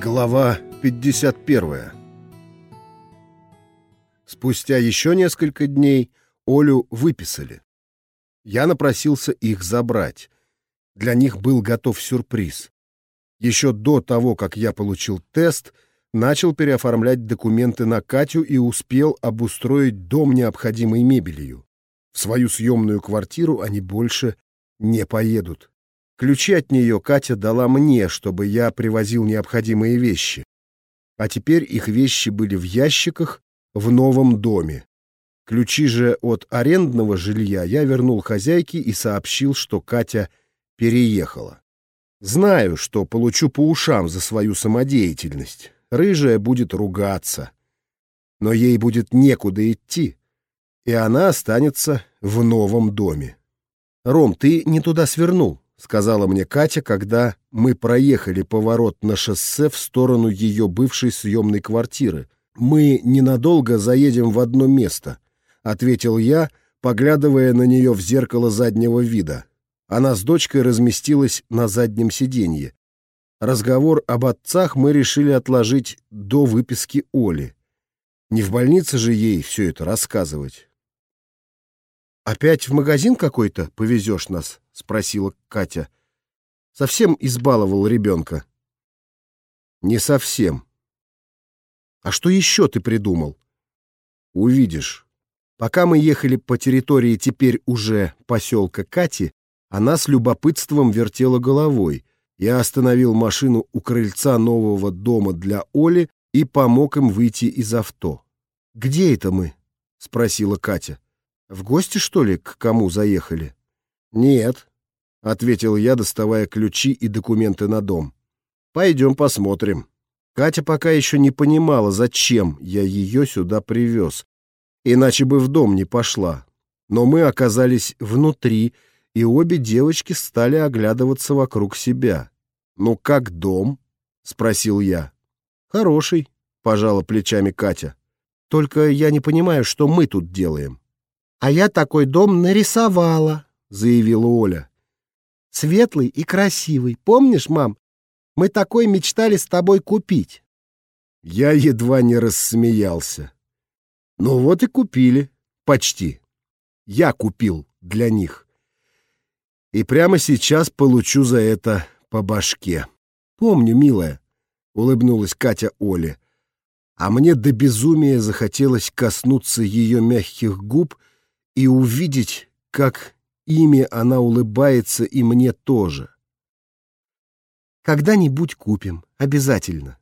Глава 51 Спустя еще несколько дней Олю выписали. Я напросился их забрать. Для них был готов сюрприз. Еще до того, как я получил тест, начал переоформлять документы на Катю и успел обустроить дом необходимой мебелью. В свою съемную квартиру они больше не поедут. Ключи от нее Катя дала мне, чтобы я привозил необходимые вещи. А теперь их вещи были в ящиках в новом доме. Ключи же от арендного жилья я вернул хозяйке и сообщил, что Катя переехала. Знаю, что получу по ушам за свою самодеятельность. Рыжая будет ругаться. Но ей будет некуда идти, и она останется в новом доме. «Ром, ты не туда свернул», — сказала мне Катя, когда мы проехали поворот на шоссе в сторону ее бывшей съемной квартиры. «Мы ненадолго заедем в одно место», — ответил я, поглядывая на нее в зеркало заднего вида. Она с дочкой разместилась на заднем сиденье. Разговор об отцах мы решили отложить до выписки Оли. Не в больнице же ей все это рассказывать. «Опять в магазин какой-то повезешь нас?» — спросила Катя. «Совсем избаловал ребенка». «Не совсем». «А что еще ты придумал?» «Увидишь». Пока мы ехали по территории теперь уже поселка Кати, она с любопытством вертела головой. Я остановил машину у крыльца нового дома для Оли и помог им выйти из авто. «Где это мы?» — спросила Катя. В гости, что ли, к кому заехали? Нет, ответил я, доставая ключи и документы на дом. Пойдем посмотрим. Катя пока еще не понимала, зачем я ее сюда привез. Иначе бы в дом не пошла. Но мы оказались внутри, и обе девочки стали оглядываться вокруг себя. «Ну как дом?» — спросил я. «Хороший», — пожала плечами Катя. «Только я не понимаю, что мы тут делаем». «А я такой дом нарисовала», — заявила Оля. «Светлый и красивый. Помнишь, мам? Мы такой мечтали с тобой купить». Я едва не рассмеялся. Ну вот и купили. Почти. Я купил для них. И прямо сейчас получу за это по башке. Помню, милая, — улыбнулась Катя Оле. А мне до безумия захотелось коснуться ее мягких губ — и увидеть, как ими она улыбается и мне тоже. Когда-нибудь купим, обязательно.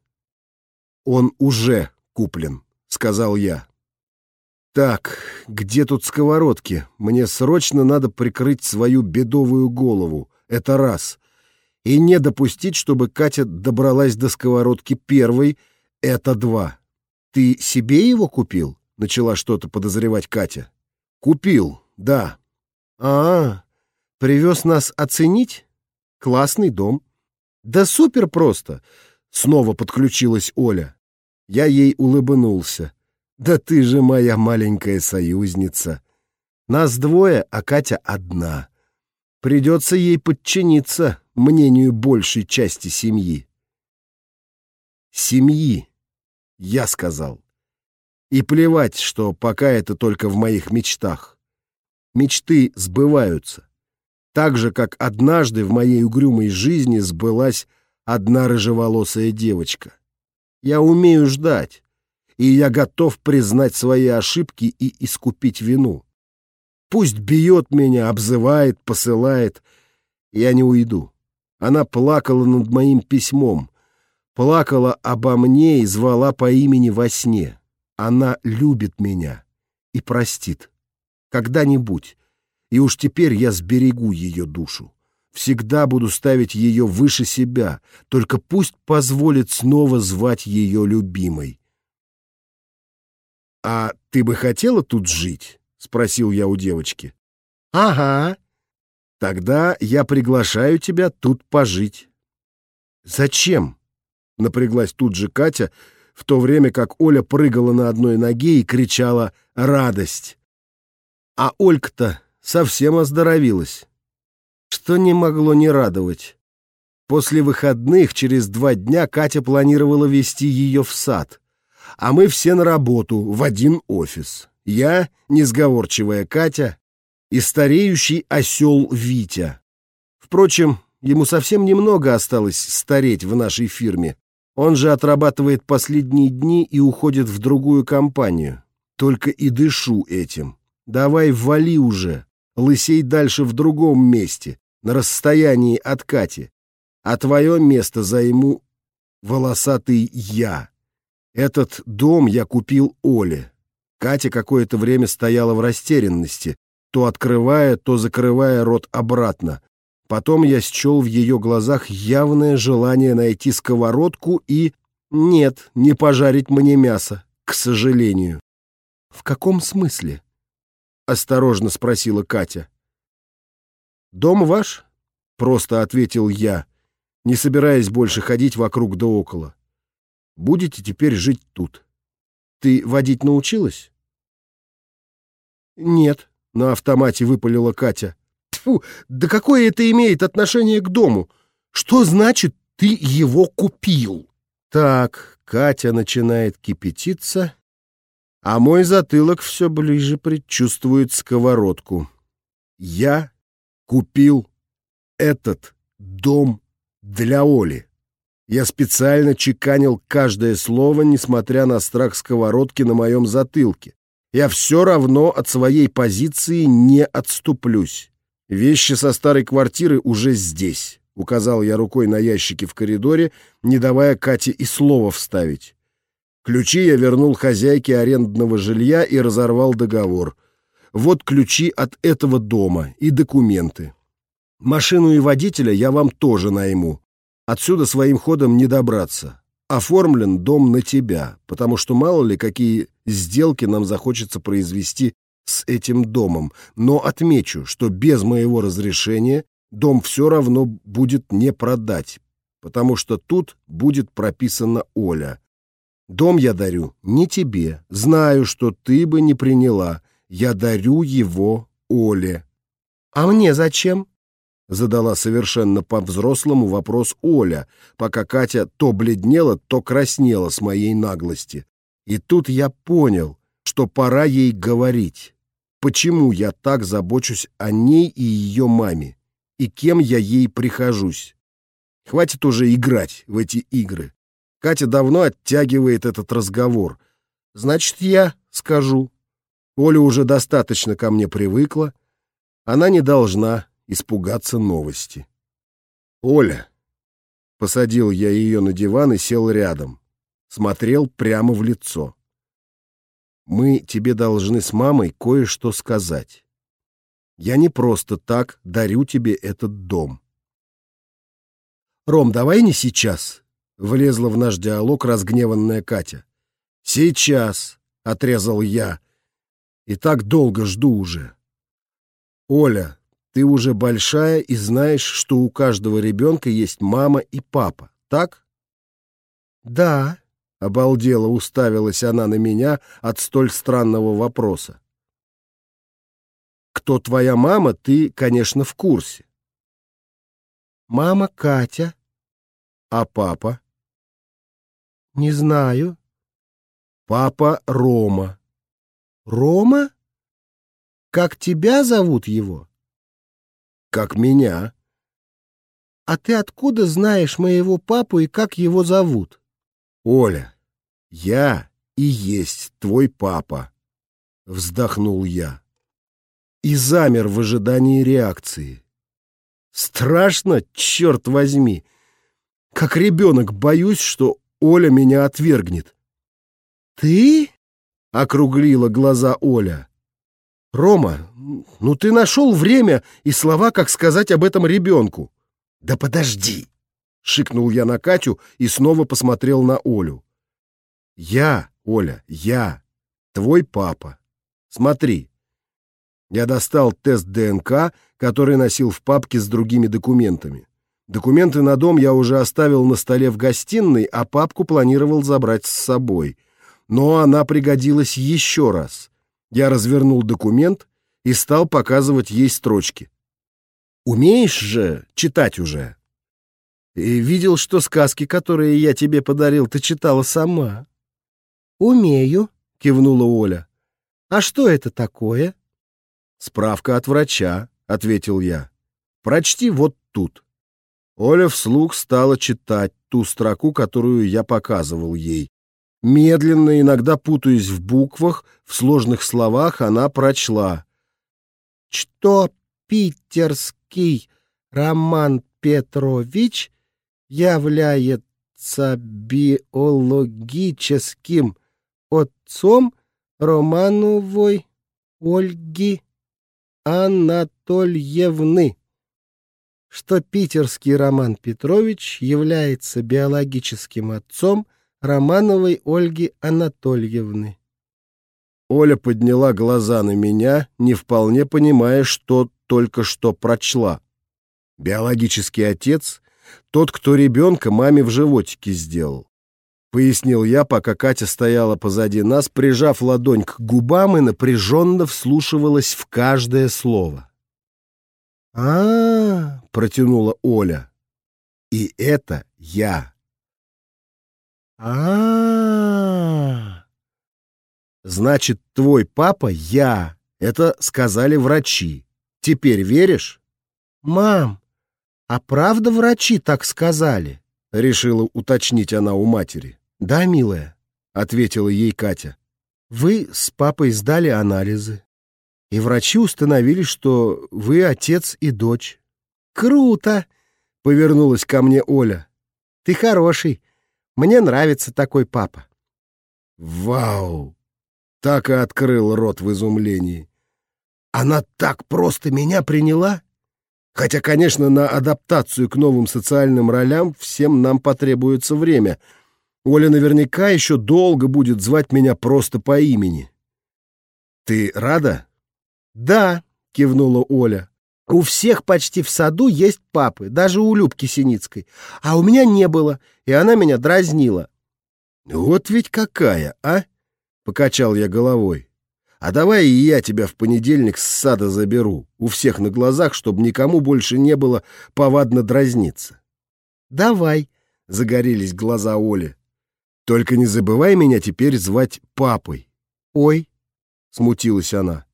Он уже куплен, сказал я. Так, где тут сковородки? Мне срочно надо прикрыть свою бедовую голову. Это раз. И не допустить, чтобы Катя добралась до сковородки первой. Это два. Ты себе его купил? Начала что-то подозревать Катя. Купил, да. А, привез нас оценить? Классный дом. Да супер просто. Снова подключилась Оля. Я ей улыбнулся. Да ты же моя маленькая союзница. Нас двое, а Катя одна. Придется ей подчиниться мнению большей части семьи. Семьи, я сказал. И плевать, что пока это только в моих мечтах. Мечты сбываются. Так же, как однажды в моей угрюмой жизни сбылась одна рыжеволосая девочка. Я умею ждать, и я готов признать свои ошибки и искупить вину. Пусть бьет меня, обзывает, посылает. Я не уйду. Она плакала над моим письмом, плакала обо мне и звала по имени во сне. Она любит меня и простит. Когда-нибудь. И уж теперь я сберегу ее душу. Всегда буду ставить ее выше себя, только пусть позволит снова звать ее любимой. «А ты бы хотела тут жить?» — спросил я у девочки. «Ага». «Тогда я приглашаю тебя тут пожить». «Зачем?» — напряглась тут же Катя, — в то время как Оля прыгала на одной ноге и кричала «Радость!». А Олька-то совсем оздоровилась, что не могло не радовать. После выходных через два дня Катя планировала вести ее в сад, а мы все на работу в один офис. Я, несговорчивая Катя, и стареющий осел Витя. Впрочем, ему совсем немного осталось стареть в нашей фирме. Он же отрабатывает последние дни и уходит в другую компанию. Только и дышу этим. Давай вали уже, лысей дальше в другом месте, на расстоянии от Кати. А твое место займу волосатый я. Этот дом я купил Оле. Катя какое-то время стояла в растерянности, то открывая, то закрывая рот обратно. Потом я счел в ее глазах явное желание найти сковородку и... Нет, не пожарить мне мясо, к сожалению. «В каком смысле?» — осторожно спросила Катя. «Дом ваш?» — просто ответил я, не собираясь больше ходить вокруг да около. «Будете теперь жить тут. Ты водить научилась?» «Нет», — на автомате выпалила Катя. «Тьфу, да какое это имеет отношение к дому? Что значит ты его купил?» Так, Катя начинает кипятиться, а мой затылок все ближе предчувствует сковородку. Я купил этот дом для Оли. Я специально чеканил каждое слово, несмотря на страх сковородки на моем затылке. Я все равно от своей позиции не отступлюсь. Вещи со старой квартиры уже здесь, указал я рукой на ящики в коридоре, не давая Кате и слова вставить. Ключи я вернул хозяйке арендного жилья и разорвал договор. Вот ключи от этого дома и документы. Машину и водителя я вам тоже найму. Отсюда своим ходом не добраться. Оформлен дом на тебя, потому что мало ли какие сделки нам захочется произвести с этим домом. Но отмечу, что без моего разрешения дом все равно будет не продать, потому что тут будет прописана Оля. Дом я дарю не тебе. Знаю, что ты бы не приняла. Я дарю его Оле. А мне зачем? Задала совершенно по-взрослому вопрос Оля, пока Катя то бледнела, то краснела с моей наглости. И тут я понял, что пора ей говорить. Почему я так забочусь о ней и ее маме? И кем я ей прихожусь? Хватит уже играть в эти игры. Катя давно оттягивает этот разговор. Значит, я скажу. Оля уже достаточно ко мне привыкла. Она не должна испугаться новости. «Оля!» Посадил я ее на диван и сел рядом. Смотрел прямо в лицо. «Мы тебе должны с мамой кое-что сказать. Я не просто так дарю тебе этот дом». «Ром, давай не сейчас», Влезла в наш диалог разгневанная Катя. «Сейчас!» — отрезал я. «И так долго жду уже». «Оля, ты уже большая и знаешь, что у каждого ребенка есть мама и папа, так?» «Да», — обалдела уставилась она на меня от столь странного вопроса. «Кто твоя мама, ты, конечно, в курсе». «Мама Катя». «А папа?» Не знаю. Папа Рома. Рома? Как тебя зовут его? Как меня. А ты откуда знаешь моего папу и как его зовут? Оля, я и есть твой папа. Вздохнул я. И замер в ожидании реакции. Страшно, черт возьми. Как ребенок боюсь, что Оля меня отвергнет. «Ты?» — округлила глаза Оля. «Рома, ну ты нашел время и слова, как сказать об этом ребенку». «Да подожди!» — шикнул я на Катю и снова посмотрел на Олю. «Я, Оля, я, твой папа. Смотри». Я достал тест ДНК, который носил в папке с другими документами. Документы на дом я уже оставил на столе в гостиной, а папку планировал забрать с собой. Но она пригодилась еще раз. Я развернул документ и стал показывать ей строчки. «Умеешь же читать уже?» И видел, что сказки, которые я тебе подарил, ты читала сама. Умею, Кивнула Оля. А что это такое? Справка от врача, ответил я. Прочти вот тут. Оля вслух стала читать ту строку, которую я показывал ей. Медленно, иногда путаясь в буквах, в сложных словах, она прочла. Что питерский Роман Петрович является биологическим отцом Романовой Ольги Анатольевны, что питерский Роман Петрович является биологическим отцом Романовой Ольги Анатольевны. Оля подняла глаза на меня, не вполне понимая, что только что прочла. Биологический отец — тот, кто ребенка маме в животике сделал. Пояснил я, пока Катя стояла позади нас, прижав ладонь к губам и напряженно вслушивалась в каждое слово. А, -а, -а протянула Оля. «И это я». А-а-а! Значит, твой папа я. Это сказали врачи. Теперь веришь? Мам, а правда врачи так сказали? Решила уточнить она у матери. Да, милая, ответила ей Катя. Вы с папой сдали анализы. И врачи установили, что вы отец и дочь. Круто! Повернулась ко мне Оля. Ты хороший. Мне нравится такой папа. Вау! Так и открыл рот в изумлении. Она так просто меня приняла? Хотя, конечно, на адаптацию к новым социальным ролям всем нам потребуется время. Оля наверняка еще долго будет звать меня просто по имени. «Ты рада?» «Да», — кивнула Оля. «У всех почти в саду есть папы, даже у Любки Синицкой. А у меня не было, и она меня дразнила». «Вот ведь какая, а?» — покачал я головой. А давай и я тебя в понедельник с сада заберу, у всех на глазах, чтобы никому больше не было повадно дразниться. Давай, загорелись глаза Оли. Только не забывай меня теперь звать папой. Ой, смутилась она.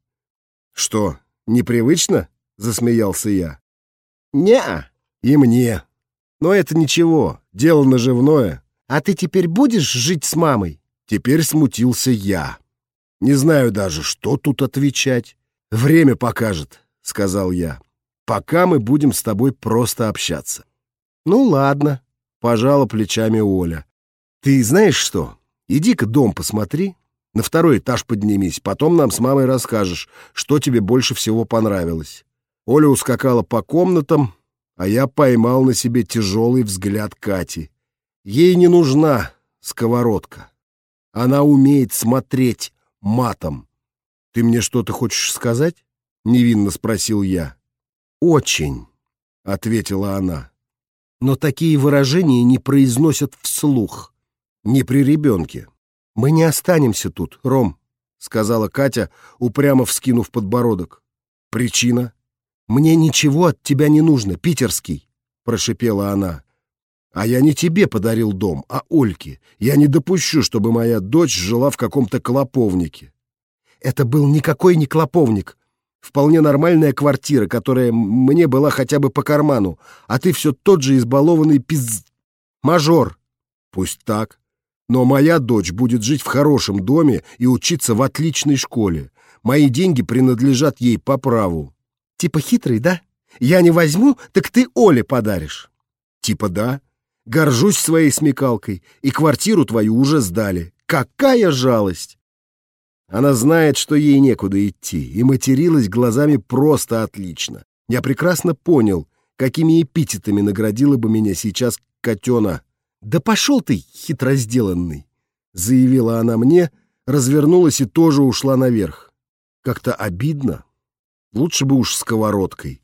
Что, непривычно? засмеялся я. Не, и мне. Но это ничего, дело наживное. А ты теперь будешь жить с мамой? Теперь смутился я. Не знаю даже, что тут отвечать. Время покажет, сказал я. Пока мы будем с тобой просто общаться. Ну ладно, пожала плечами Оля. Ты знаешь что? Иди-ка дом посмотри. На второй этаж поднимись, потом нам с мамой расскажешь, что тебе больше всего понравилось. Оля ускакала по комнатам, а я поймал на себе тяжелый взгляд Кати. Ей не нужна сковородка. Она умеет смотреть, матом. «Ты мне что-то хочешь сказать?» — невинно спросил я. «Очень», — ответила она. «Но такие выражения не произносят вслух, не при ребенке. Мы не останемся тут, Ром», — сказала Катя, упрямо вскинув подбородок. «Причина?» «Мне ничего от тебя не нужно, питерский», — прошипела она. А я не тебе подарил дом, а Ольке. Я не допущу, чтобы моя дочь жила в каком-то клоповнике. Это был никакой не клоповник. Вполне нормальная квартира, которая мне была хотя бы по карману. А ты все тот же избалованный пиз... мажор. Пусть так. Но моя дочь будет жить в хорошем доме и учиться в отличной школе. Мои деньги принадлежат ей по праву. Типа хитрый, да? Я не возьму, так ты Оле подаришь. Типа да. Горжусь своей смекалкой, и квартиру твою уже сдали. Какая жалость! Она знает, что ей некуда идти, и материлась глазами просто отлично. Я прекрасно понял, какими эпитетами наградила бы меня сейчас котена. «Да пошел ты, хитрозделанный!» — заявила она мне, развернулась и тоже ушла наверх. Как-то обидно. Лучше бы уж сковородкой.